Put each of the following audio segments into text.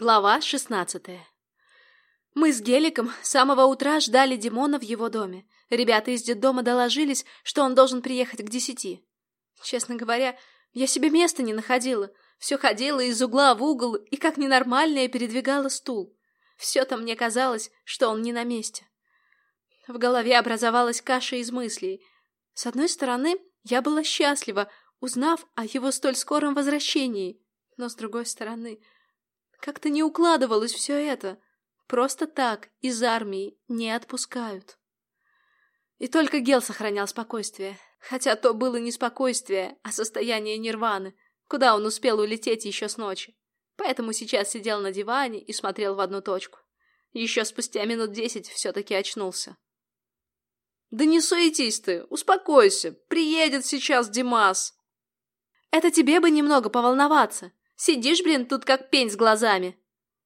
Глава шестнадцатая Мы с Геликом с самого утра ждали Димона в его доме. Ребята из детдома доложились, что он должен приехать к десяти. Честно говоря, я себе места не находила. Все ходила из угла в угол и как ненормальная передвигала стул. Все-то мне казалось, что он не на месте. В голове образовалась каша из мыслей. С одной стороны, я была счастлива, узнав о его столь скором возвращении. Но с другой стороны, как-то не укладывалось все это. Просто так из армии не отпускают. И только Гел сохранял спокойствие. Хотя то было не спокойствие, а состояние нирваны, куда он успел улететь еще с ночи. Поэтому сейчас сидел на диване и смотрел в одну точку. Еще спустя минут десять все-таки очнулся. «Да не суетись ты, успокойся, приедет сейчас Димас!» «Это тебе бы немного поволноваться. Сидишь, блин, тут как пень с глазами!»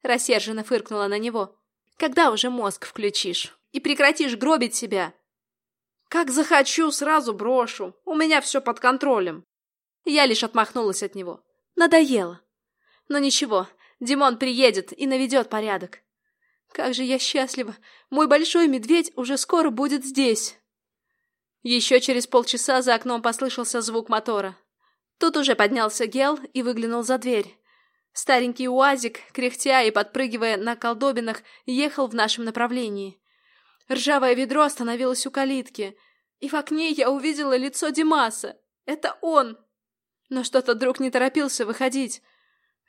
Рассерженно фыркнула на него. «Когда уже мозг включишь и прекратишь гробить себя?» «Как захочу, сразу брошу. У меня все под контролем». Я лишь отмахнулась от него. Надоело. Но ничего, Димон приедет и наведет порядок. Как же я счастлива! Мой большой медведь уже скоро будет здесь. Еще через полчаса за окном послышался звук мотора. Тут уже поднялся Гел и выглянул за дверь. Старенький уазик, кряхтя и подпрыгивая на колдобинах, ехал в нашем направлении. Ржавое ведро остановилось у калитки, и в окне я увидела лицо Димаса. Это он! Но что-то друг не торопился выходить.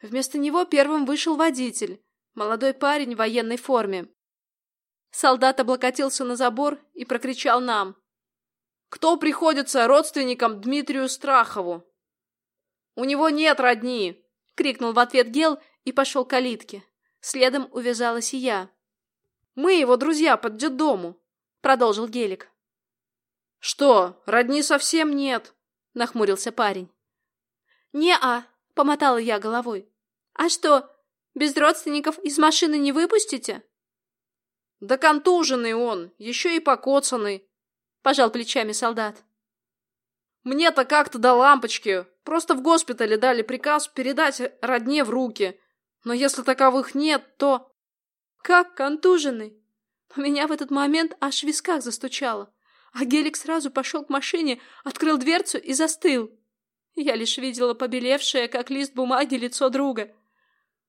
Вместо него первым вышел водитель, молодой парень в военной форме. Солдат облокотился на забор и прокричал нам. «Кто приходится родственникам Дмитрию Страхову?» «У него нет родни!» — крикнул в ответ Гел и пошел к калитке. Следом увязалась и я. «Мы его друзья под детдому», — продолжил Гелик. «Что, родни совсем нет?» — нахмурился парень. «Не-а», — помотала я головой. «А что, без родственников из машины не выпустите?» «Да контуженный он, еще и покоцанный», — пожал плечами солдат. «Мне-то как-то до лампочки, Просто в госпитале дали приказ передать родне в руки. Но если таковых нет, то... Как контуженный? Меня в этот момент аж в висках застучало. А Гелик сразу пошел к машине, открыл дверцу и застыл. Я лишь видела побелевшее, как лист бумаги, лицо друга.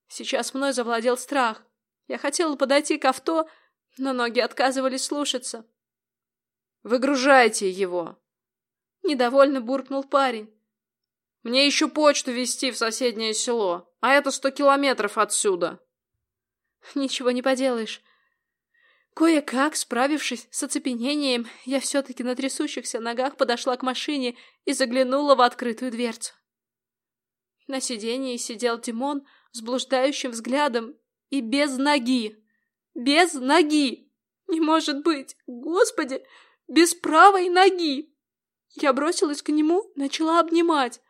Сейчас мной завладел страх. Я хотела подойти к авто, но ноги отказывались слушаться. «Выгружайте его!» Недовольно буркнул парень. Мне еще почту везти в соседнее село, а это сто километров отсюда. Ничего не поделаешь. Кое-как, справившись с оцепенением, я все-таки на трясущихся ногах подошла к машине и заглянула в открытую дверцу. На сиденье сидел Димон с блуждающим взглядом и без ноги. Без ноги! Не может быть! Господи! Без правой ноги! Я бросилась к нему, начала обнимать.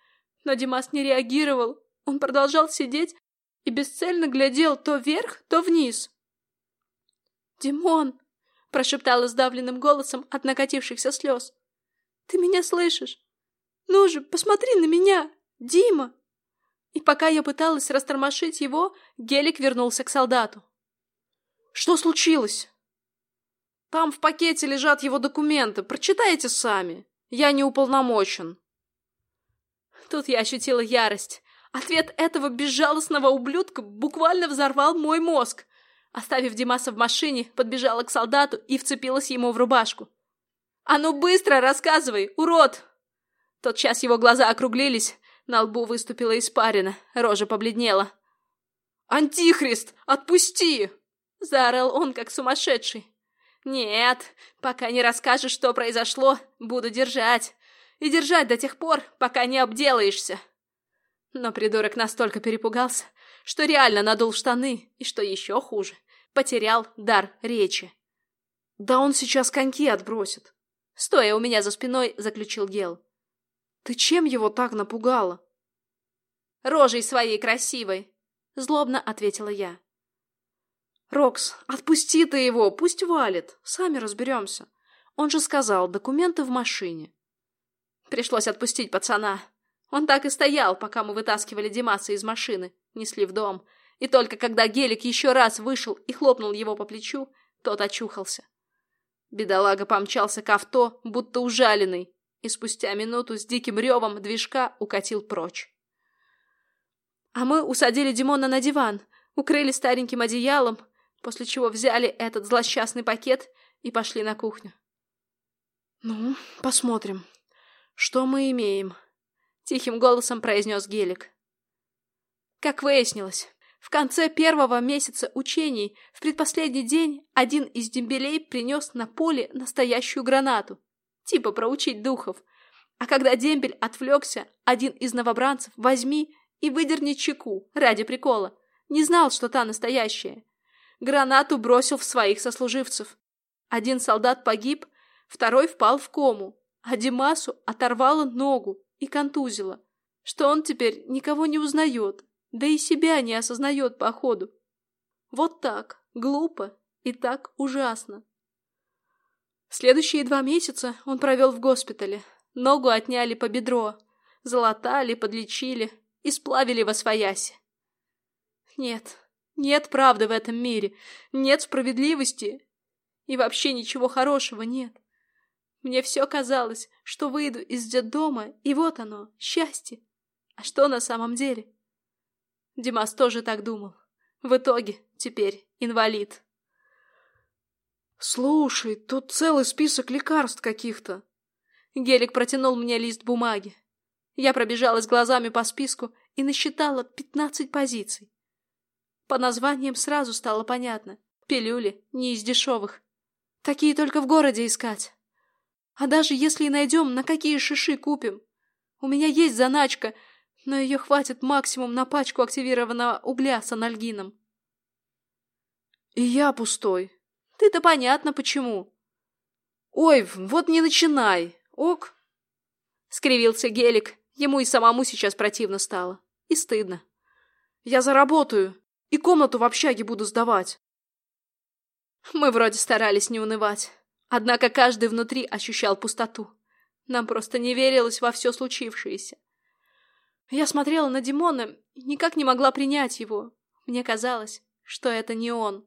Но Димас не реагировал. Он продолжал сидеть и бесцельно глядел то вверх, то вниз. «Димон!» — прошептала сдавленным голосом от накатившихся слез. «Ты меня слышишь? Ну же, посмотри на меня! Дима!» И пока я пыталась растормошить его, Гелик вернулся к солдату. «Что случилось?» «Там в пакете лежат его документы. Прочитайте сами. Я не уполномочен». Тут я ощутила ярость. Ответ этого безжалостного ублюдка буквально взорвал мой мозг. Оставив Димаса в машине, подбежала к солдату и вцепилась ему в рубашку. «А ну быстро рассказывай, урод!» Тот час его глаза округлились, на лбу выступила испарина, рожа побледнела. «Антихрист, отпусти!» — заорал он, как сумасшедший. «Нет, пока не расскажешь, что произошло, буду держать и держать до тех пор, пока не обделаешься. Но придурок настолько перепугался, что реально надул штаны, и, что еще хуже, потерял дар речи. «Да он сейчас коньки отбросит!» Стоя у меня за спиной, заключил Гел. «Ты чем его так напугала?» «Рожей своей красивой!» Злобно ответила я. «Рокс, отпусти ты его, пусть валит, сами разберемся. Он же сказал, документы в машине». Пришлось отпустить пацана. Он так и стоял, пока мы вытаскивали Димаса из машины, несли в дом. И только когда Гелик еще раз вышел и хлопнул его по плечу, тот очухался. Бедолага помчался к авто, будто ужаленный, и спустя минуту с диким ревом движка укатил прочь. А мы усадили Димона на диван, укрыли стареньким одеялом, после чего взяли этот злосчастный пакет и пошли на кухню. «Ну, посмотрим, что мы имеем», — тихим голосом произнес Гелик. Как выяснилось, в конце первого месяца учений, в предпоследний день, один из дембелей принес на поле настоящую гранату, типа проучить духов. А когда дембель отвлекся, один из новобранцев возьми и выдерни чеку ради прикола. Не знал, что та настоящая. Гранату бросил в своих сослуживцев. Один солдат погиб, второй впал в кому, а Димасу оторвало ногу и контузило, что он теперь никого не узнает, да и себя не осознает по ходу. Вот так, глупо и так ужасно. Следующие два месяца он провел в госпитале. Ногу отняли по бедро, залатали, подлечили и сплавили во свояси. Нет, нет правды в этом мире, нет справедливости и вообще ничего хорошего нет. Мне все казалось, что выйду из детдома, и вот оно, счастье. А что на самом деле? Димас тоже так думал. В итоге теперь инвалид. «Слушай, тут целый список лекарств каких-то». Гелик протянул мне лист бумаги. Я пробежалась глазами по списку и насчитала пятнадцать позиций. По названиям сразу стало понятно. Пилюли не из дешевых. Такие только в городе искать. А даже если и найдем, на какие шиши купим? У меня есть заначка — но ее хватит максимум на пачку активированного угля с анальгином. И я пустой. Ты-то понятно почему. Ой, вот не начинай. Ок. Скривился Гелик. Ему и самому сейчас противно стало. И стыдно. Я заработаю. И комнату в общаге буду сдавать. Мы вроде старались не унывать. Однако каждый внутри ощущал пустоту. Нам просто не верилось во все случившееся. Я смотрела на Димона и никак не могла принять его. Мне казалось, что это не он.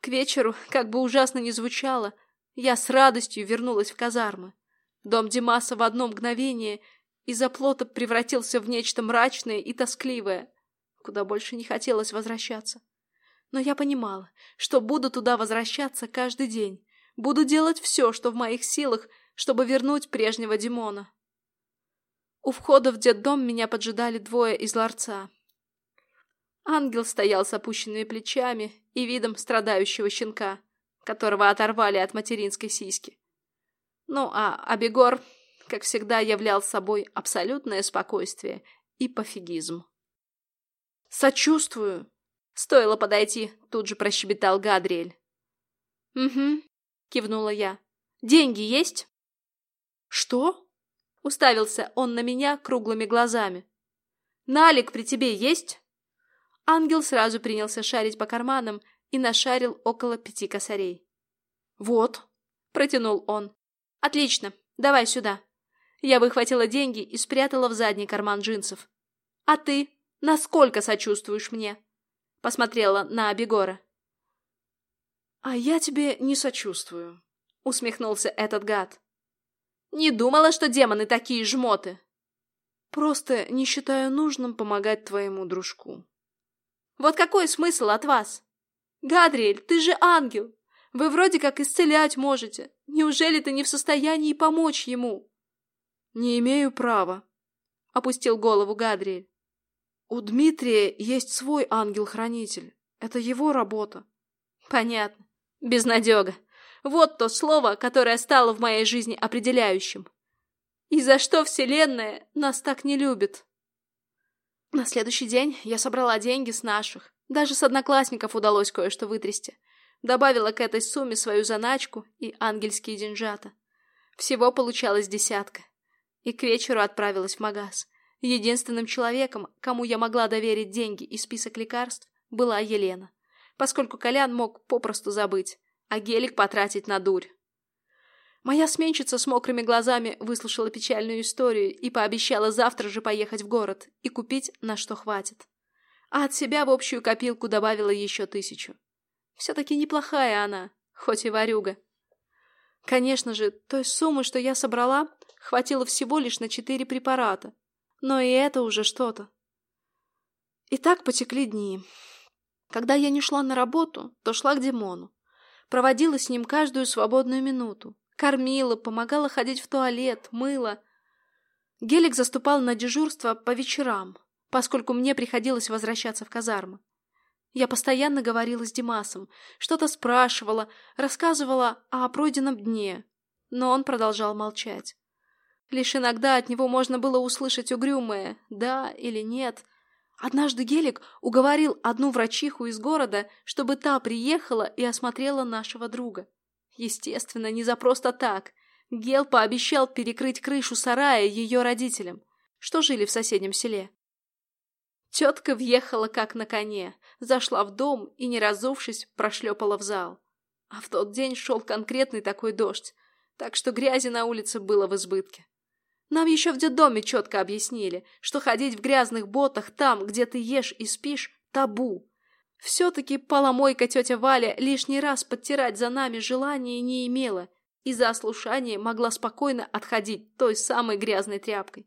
К вечеру, как бы ужасно ни звучало, я с радостью вернулась в казармы. Дом Димаса в одно мгновение из оплота превратился в нечто мрачное и тоскливое, куда больше не хотелось возвращаться. Но я понимала, что буду туда возвращаться каждый день, буду делать все, что в моих силах, чтобы вернуть прежнего Димона. У входа в детдом меня поджидали двое из ларца. Ангел стоял с опущенными плечами и видом страдающего щенка, которого оторвали от материнской сиськи. Ну а Абегор, как всегда, являл собой абсолютное спокойствие и пофигизм. «Сочувствую!» Стоило подойти, тут же прощебетал Гадриэль. «Угу», — кивнула я. «Деньги есть?» «Что?» Уставился он на меня круглыми глазами. «Налик при тебе есть?» Ангел сразу принялся шарить по карманам и нашарил около пяти косарей. «Вот», — протянул он. «Отлично, давай сюда». Я выхватила деньги и спрятала в задний карман джинсов. «А ты? Насколько сочувствуешь мне?» Посмотрела на Абегора. «А я тебе не сочувствую», — усмехнулся этот гад. Не думала, что демоны такие жмоты. Просто не считаю нужным помогать твоему дружку. Вот какой смысл от вас? Гадриэль, ты же ангел. Вы вроде как исцелять можете. Неужели ты не в состоянии помочь ему? Не имею права, опустил голову Гадриэль. У Дмитрия есть свой ангел-хранитель. Это его работа. Понятно. Безнадега. Вот то слово, которое стало в моей жизни определяющим. И за что Вселенная нас так не любит? На следующий день я собрала деньги с наших. Даже с одноклассников удалось кое-что вытрясти. Добавила к этой сумме свою заначку и ангельские деньжата. Всего получалось десятка. И к вечеру отправилась в магаз. Единственным человеком, кому я могла доверить деньги и список лекарств, была Елена, поскольку Колян мог попросту забыть а гелик потратить на дурь. Моя сменщица с мокрыми глазами выслушала печальную историю и пообещала завтра же поехать в город и купить, на что хватит. а от себя в общую копилку добавила еще тысячу. Все-таки неплохая она, хоть и варюга. Конечно же, той суммы, что я собрала, хватило всего лишь на четыре препарата. Но и это уже что-то. И так потекли дни. Когда я не шла на работу, то шла к Димону. Проводила с ним каждую свободную минуту. Кормила, помогала ходить в туалет, мыла. Гелик заступал на дежурство по вечерам, поскольку мне приходилось возвращаться в казармы. Я постоянно говорила с Димасом, что-то спрашивала, рассказывала о пройденном дне, но он продолжал молчать. Лишь иногда от него можно было услышать угрюмое «да» или «нет». Однажды Гелик уговорил одну врачиху из города, чтобы та приехала и осмотрела нашего друга. Естественно, не за просто так. Гел пообещал перекрыть крышу сарая ее родителям, что жили в соседнем селе. Тетка въехала как на коне, зашла в дом и, не разувшись, прошлепала в зал. А в тот день шел конкретный такой дождь, так что грязи на улице было в избытке. Нам еще в детдоме четко объяснили, что ходить в грязных ботах там, где ты ешь и спишь, табу. Все-таки поломойка тетя Валя лишний раз подтирать за нами желания не имела и за ослушание могла спокойно отходить той самой грязной тряпкой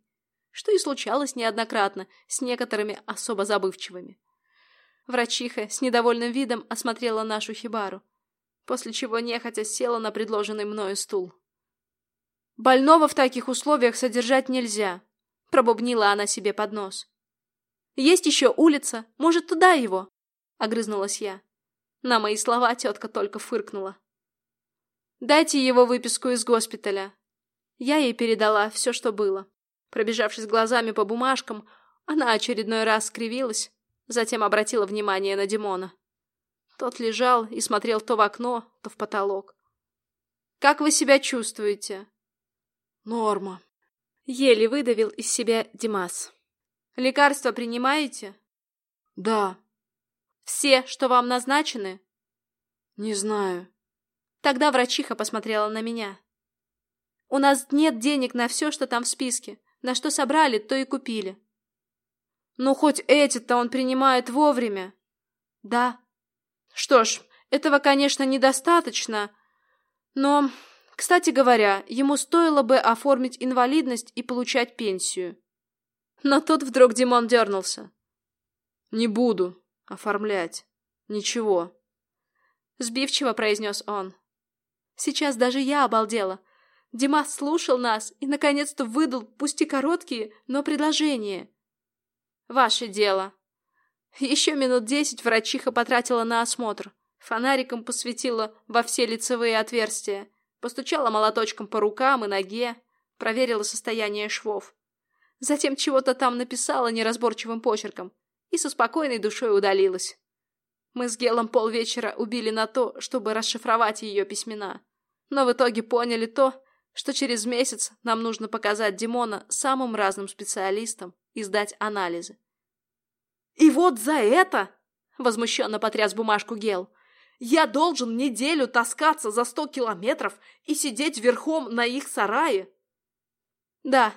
что и случалось неоднократно с некоторыми особо забывчивыми. Врачиха с недовольным видом осмотрела нашу хибару, после чего нехотя села на предложенный мною стул. «Больного в таких условиях содержать нельзя», — пробубнила она себе под нос. «Есть еще улица, может, туда его?» — огрызнулась я. На мои слова тетка только фыркнула. «Дайте его выписку из госпиталя». Я ей передала все, что было. Пробежавшись глазами по бумажкам, она очередной раз скривилась, затем обратила внимание на Димона. Тот лежал и смотрел то в окно, то в потолок. «Как вы себя чувствуете?» «Норма», — еле выдавил из себя Димас. «Лекарства принимаете?» «Да». «Все, что вам назначены?» «Не знаю». Тогда врачиха посмотрела на меня. «У нас нет денег на все, что там в списке. На что собрали, то и купили. Ну, хоть эти-то он принимает вовремя. Да. Что ж, этого, конечно, недостаточно, но, кстати говоря, ему стоило бы оформить инвалидность и получать пенсию. Но тут вдруг Димон дернулся. Не буду оформлять. Ничего. Сбивчиво произнес он. Сейчас даже я обалдела. Димас слушал нас и, наконец-то, выдал, пусть и короткие, но предложения. «Ваше дело». Еще минут десять врачиха потратила на осмотр. Фонариком посветила во все лицевые отверстия, постучала молоточком по рукам и ноге, проверила состояние швов. Затем чего-то там написала неразборчивым почерком и со спокойной душой удалилась. Мы с Гелом полвечера убили на то, чтобы расшифровать ее письмена. Но в итоге поняли то, что через месяц нам нужно показать Димона самым разным специалистам и сдать анализы. «И вот за это!» — возмущенно потряс бумажку Гел. «Я должен неделю таскаться за сто километров и сидеть верхом на их сарае?» «Да,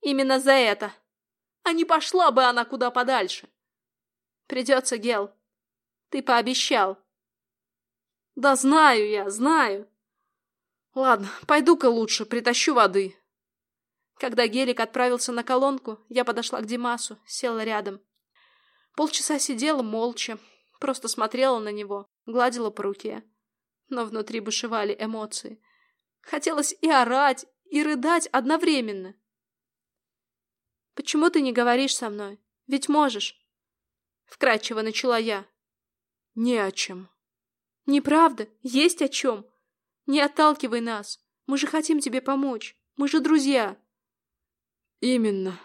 именно за это. А не пошла бы она куда подальше!» «Придется, Гел. Ты пообещал». «Да знаю я, знаю!» Ладно, пойду-ка лучше, притащу воды. Когда Гелик отправился на колонку, я подошла к Димасу, села рядом. Полчаса сидела молча, просто смотрела на него, гладила по руке. Но внутри бушевали эмоции. Хотелось и орать, и рыдать одновременно. «Почему ты не говоришь со мной? Ведь можешь!» Вкратчиво начала я. «Не о чем». «Неправда, есть о чем. Не отталкивай нас. Мы же хотим тебе помочь. Мы же друзья. Именно.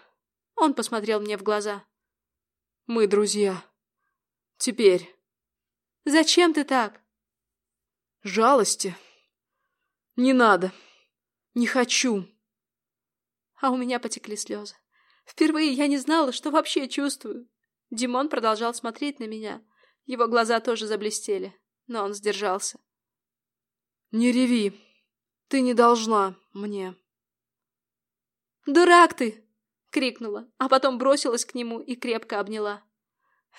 Он посмотрел мне в глаза. Мы друзья. Теперь. Зачем ты так? Жалости. Не надо. Не хочу. А у меня потекли слезы. Впервые я не знала, что вообще чувствую. Димон продолжал смотреть на меня. Его глаза тоже заблестели, но он сдержался. «Не реви. Ты не должна мне». «Дурак ты!» — крикнула, а потом бросилась к нему и крепко обняла.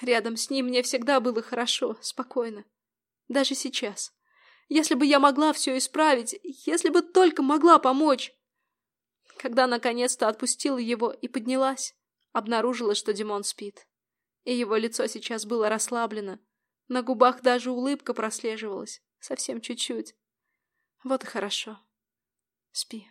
Рядом с ним мне всегда было хорошо, спокойно. Даже сейчас. Если бы я могла все исправить, если бы только могла помочь. Когда наконец-то отпустила его и поднялась, обнаружила, что Димон спит. И его лицо сейчас было расслаблено. На губах даже улыбка прослеживалась. Совсем чуть-чуть. Вот и хорошо. Спи.